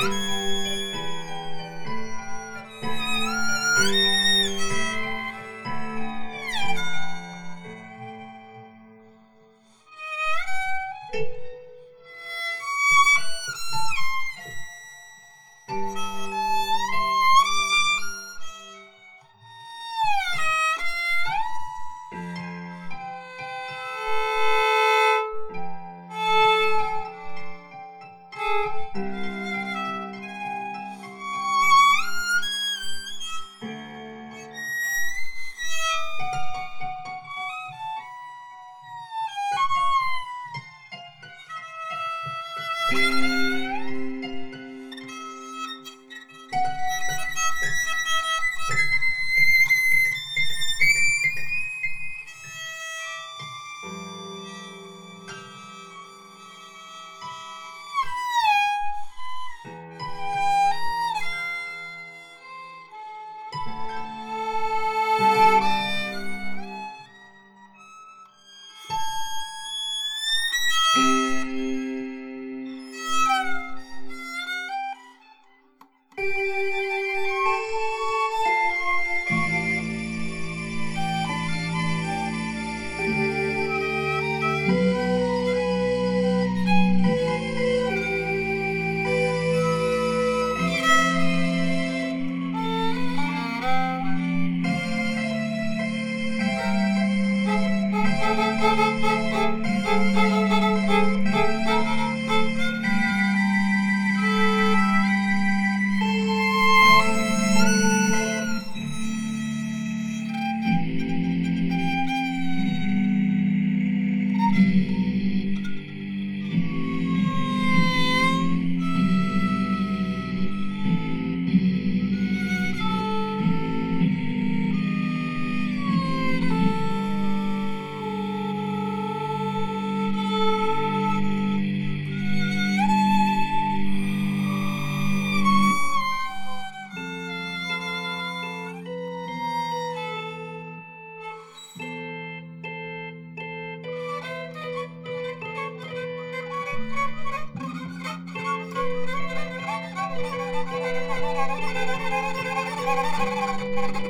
Bye. Thank you.